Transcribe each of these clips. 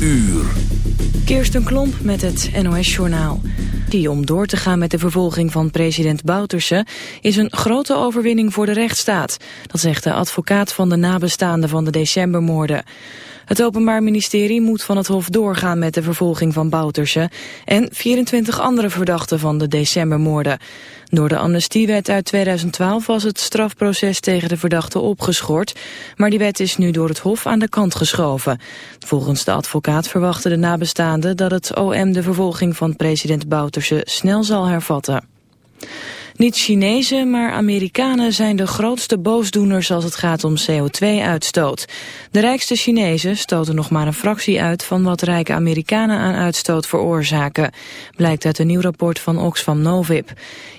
uur. Kirsten Klomp met het NOS-journaal. Die om door te gaan met de vervolging van president Bouterse... is een grote overwinning voor de rechtsstaat. Dat zegt de advocaat van de nabestaanden van de decembermoorden. Het Openbaar Ministerie moet van het Hof doorgaan met de vervolging van Bouterse... en 24 andere verdachten van de decembermoorden. Door de amnestiewet uit 2012 was het strafproces tegen de verdachten opgeschort... maar die wet is nu door het Hof aan de kant geschoven. Volgens de advocaat verwachten de nabestaanden dat het OM de vervolging van president Bouterse snel zal hervatten. Niet Chinezen, maar Amerikanen zijn de grootste boosdoeners als het gaat om CO2-uitstoot. De rijkste Chinezen stoten nog maar een fractie uit van wat rijke Amerikanen aan uitstoot veroorzaken, blijkt uit een nieuw rapport van Oxfam Novib.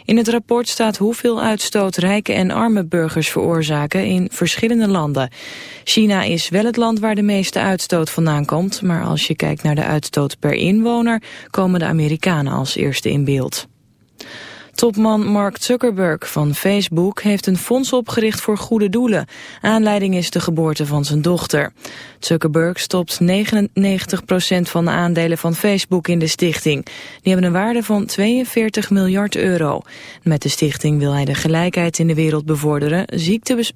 In het rapport staat hoeveel uitstoot rijke en arme burgers veroorzaken in verschillende landen. China is wel het land waar de meeste uitstoot vandaan komt, maar als je kijkt naar de uitstoot per inwoner komen de Amerikanen als eerste in beeld. Topman Mark Zuckerberg van Facebook heeft een fonds opgericht voor goede doelen. Aanleiding is de geboorte van zijn dochter. Zuckerberg stopt 99% van de aandelen van Facebook in de stichting. Die hebben een waarde van 42 miljard euro. Met de stichting wil hij de gelijkheid in de wereld bevorderen,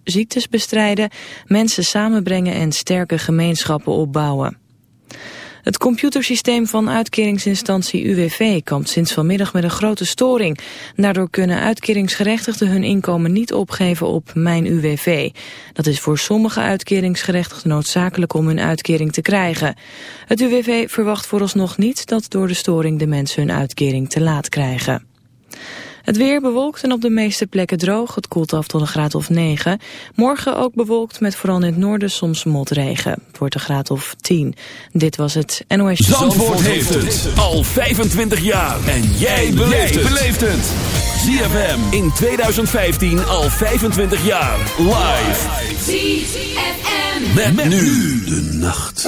ziektes bestrijden, mensen samenbrengen en sterke gemeenschappen opbouwen. Het computersysteem van uitkeringsinstantie UWV kampt sinds vanmiddag met een grote storing. Daardoor kunnen uitkeringsgerechtigden hun inkomen niet opgeven op Mijn UWV. Dat is voor sommige uitkeringsgerechtigden noodzakelijk om hun uitkering te krijgen. Het UWV verwacht vooralsnog niet dat door de storing de mensen hun uitkering te laat krijgen. Het weer bewolkt en op de meeste plekken droog. Het koelt af tot een graad of 9. Morgen ook bewolkt met vooral in het noorden soms motregen. Het wordt een graad of 10. Dit was het NOS. Zandvoort, Zandvoort heeft het al 25 jaar. En jij beleeft het. ZFM in 2015 al 25 jaar. Live. ZFM. Met, met nu de nacht.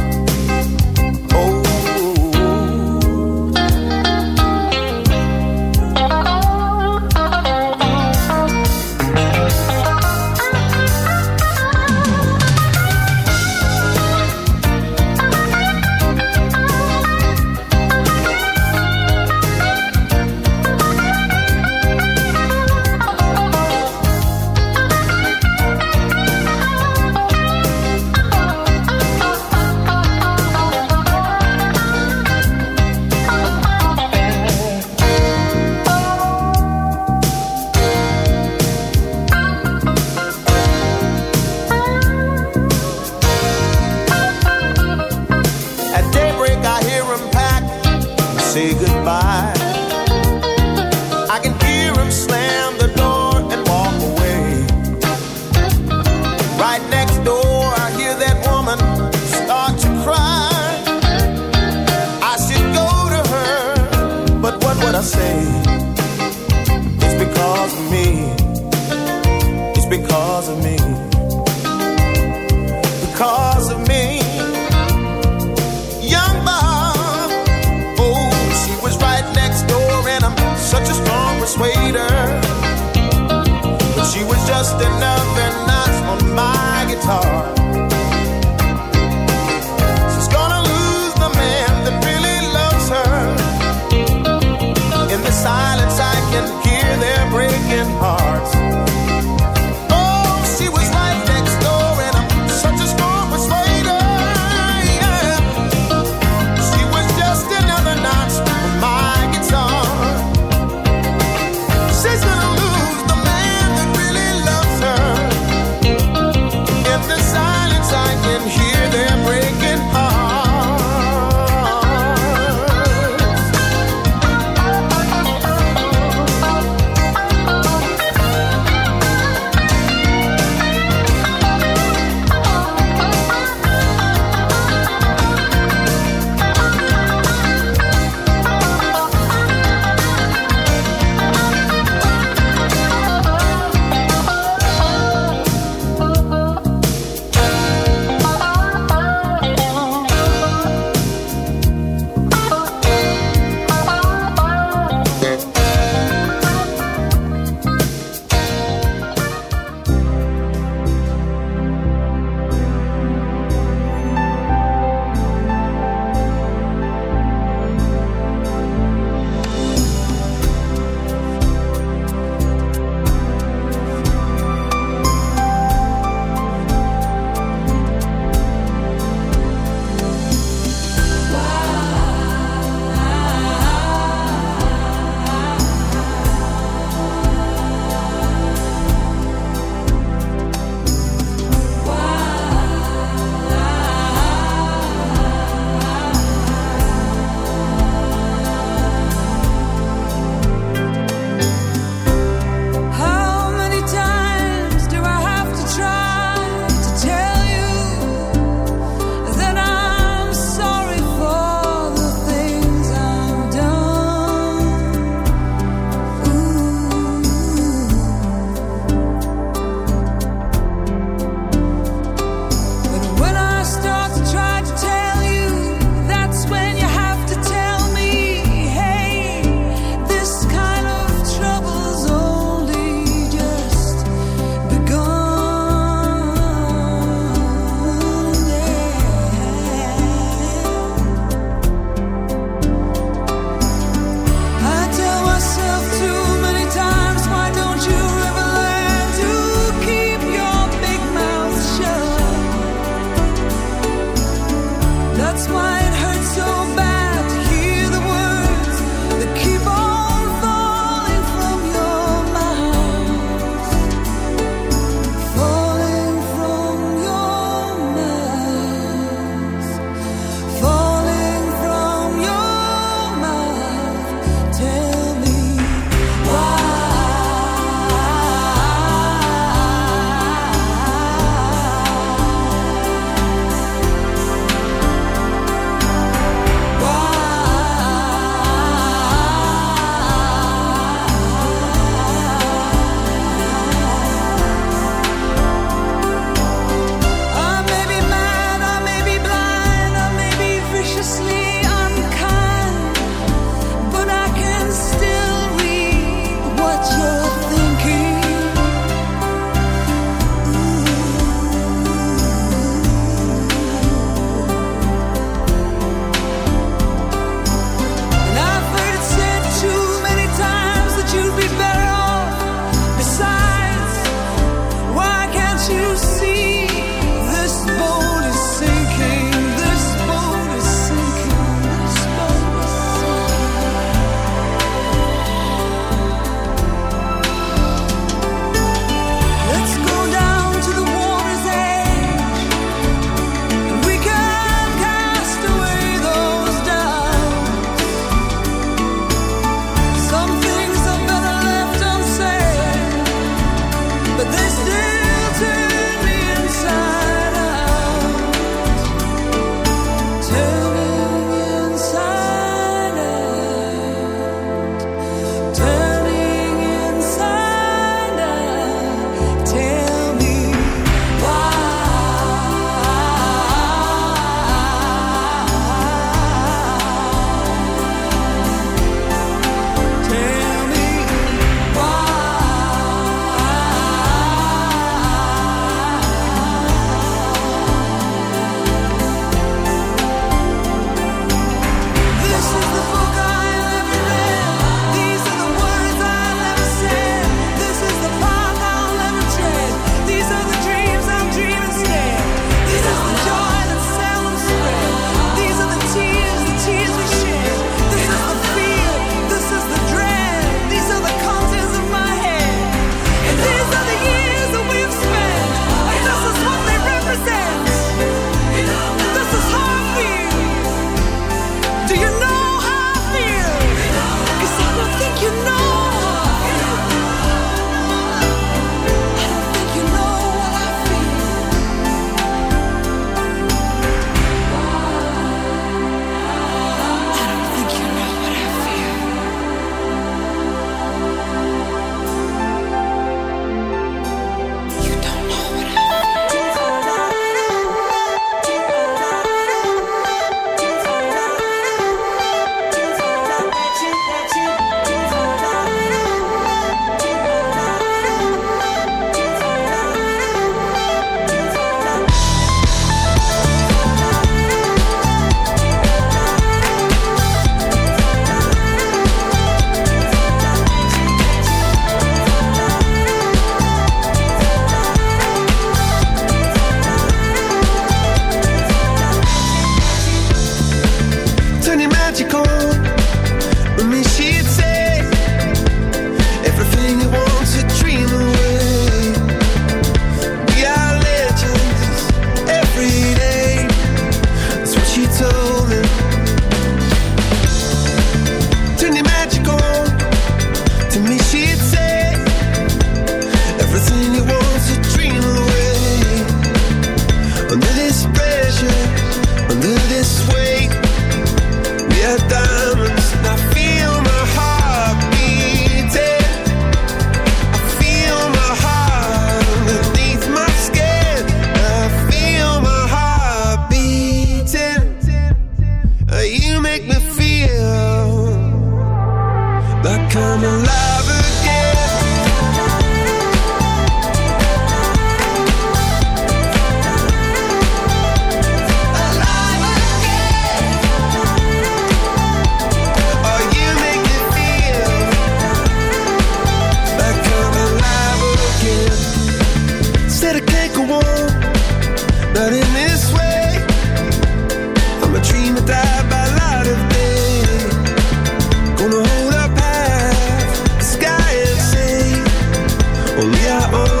Oh.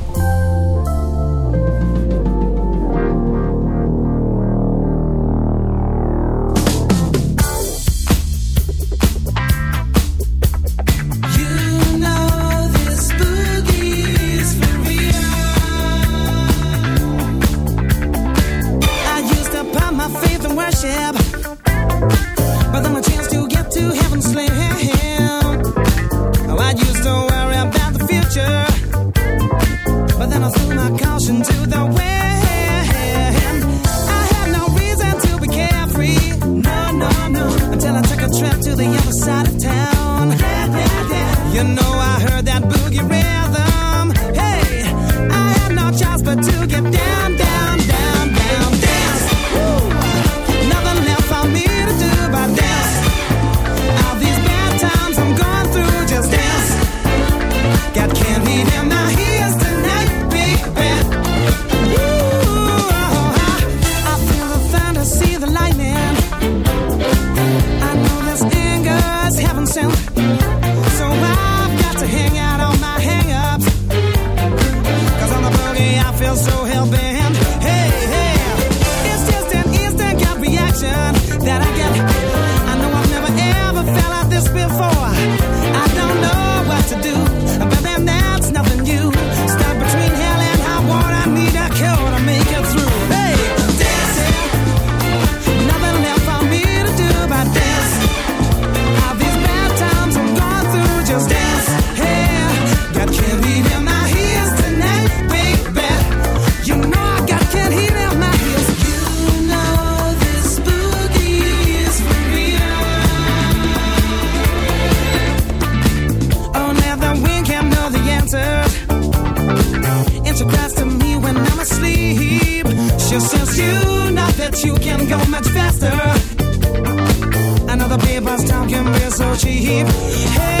much faster. Another paper's talking, we're so cheap. Hey.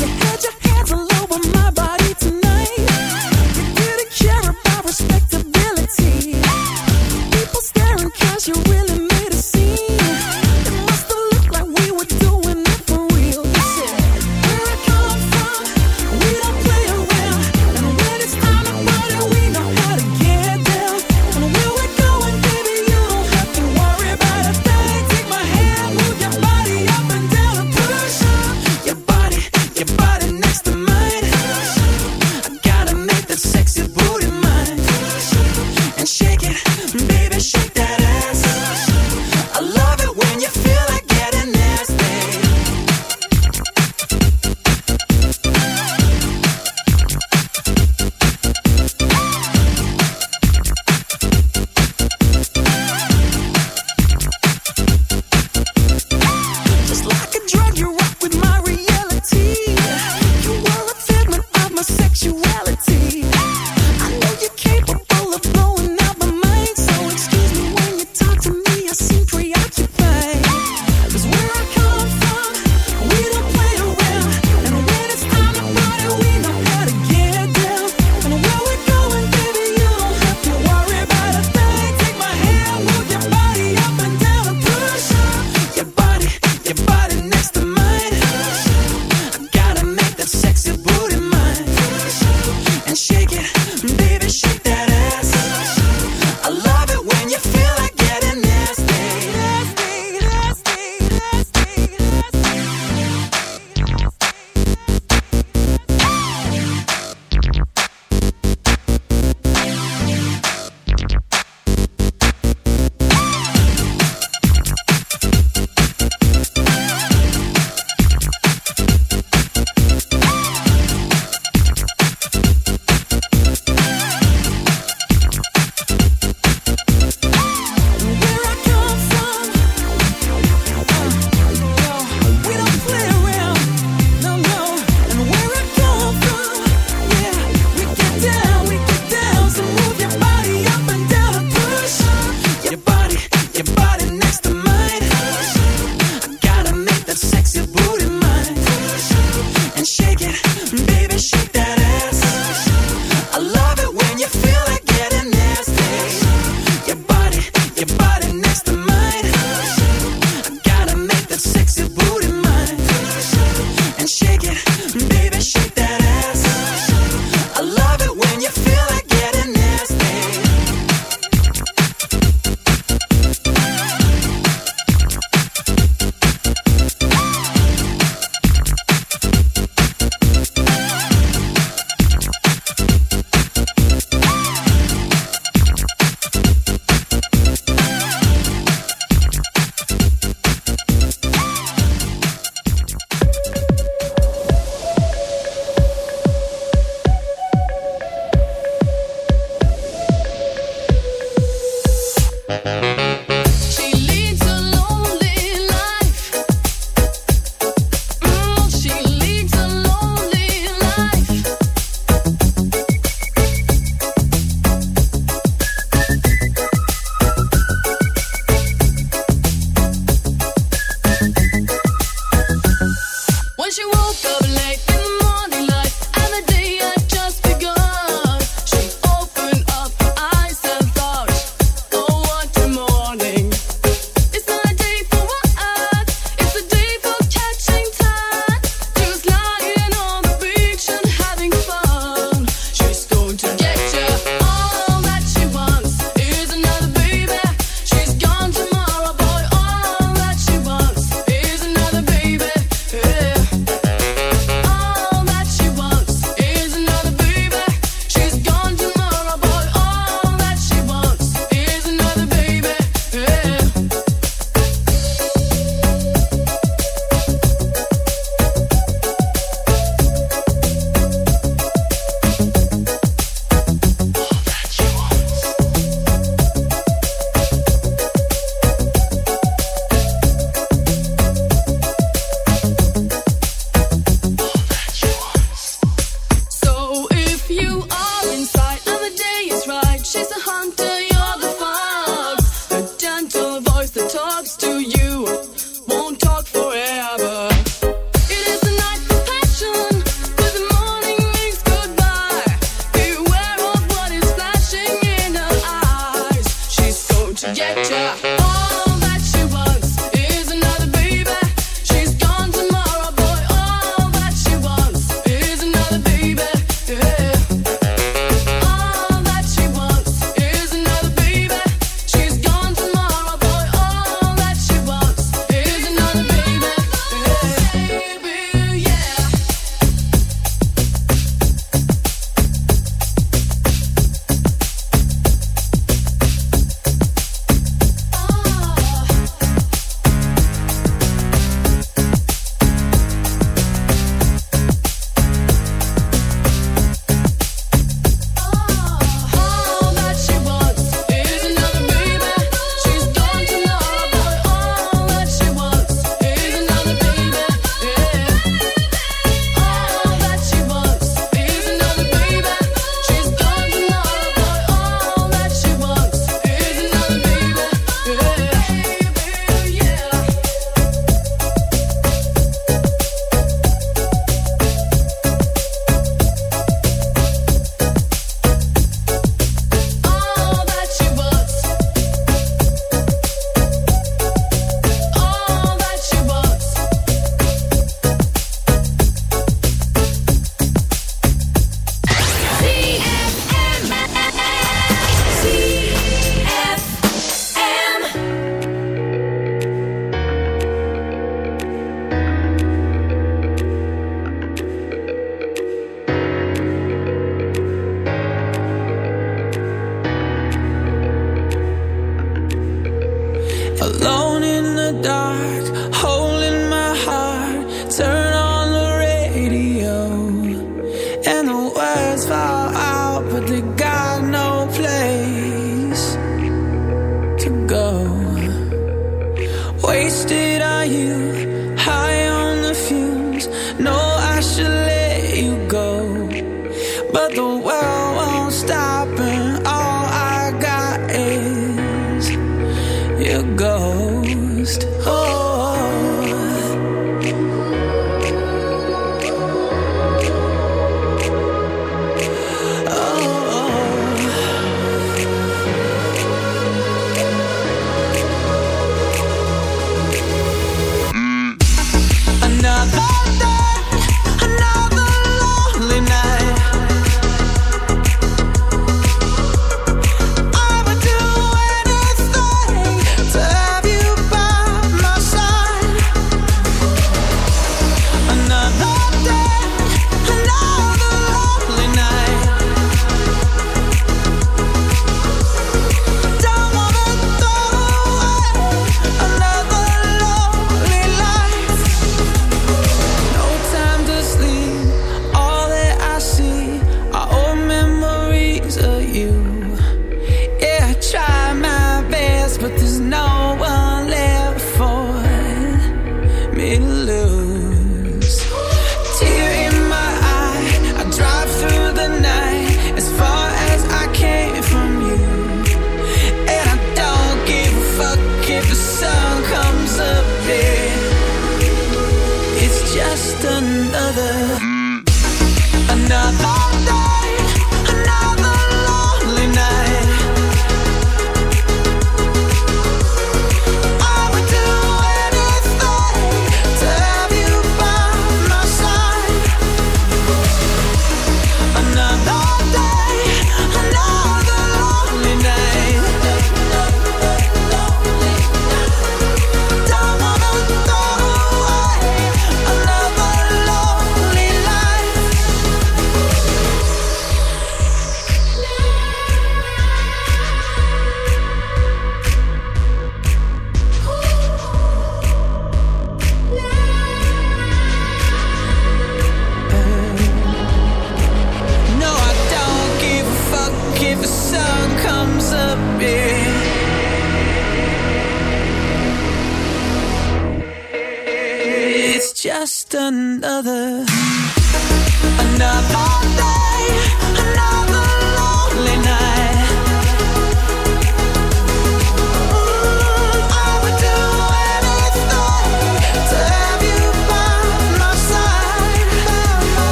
you could your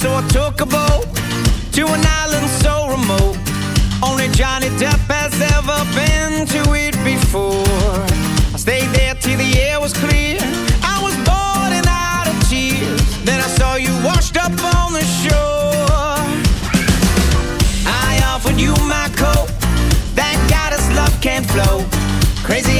so I took a boat to an island so remote. Only Johnny Depp has ever been to it before. I stayed there till the air was clear. I was bored and out of tears. Then I saw you washed up on the shore. I offered you my coat. Thank God his love can't flow. Crazy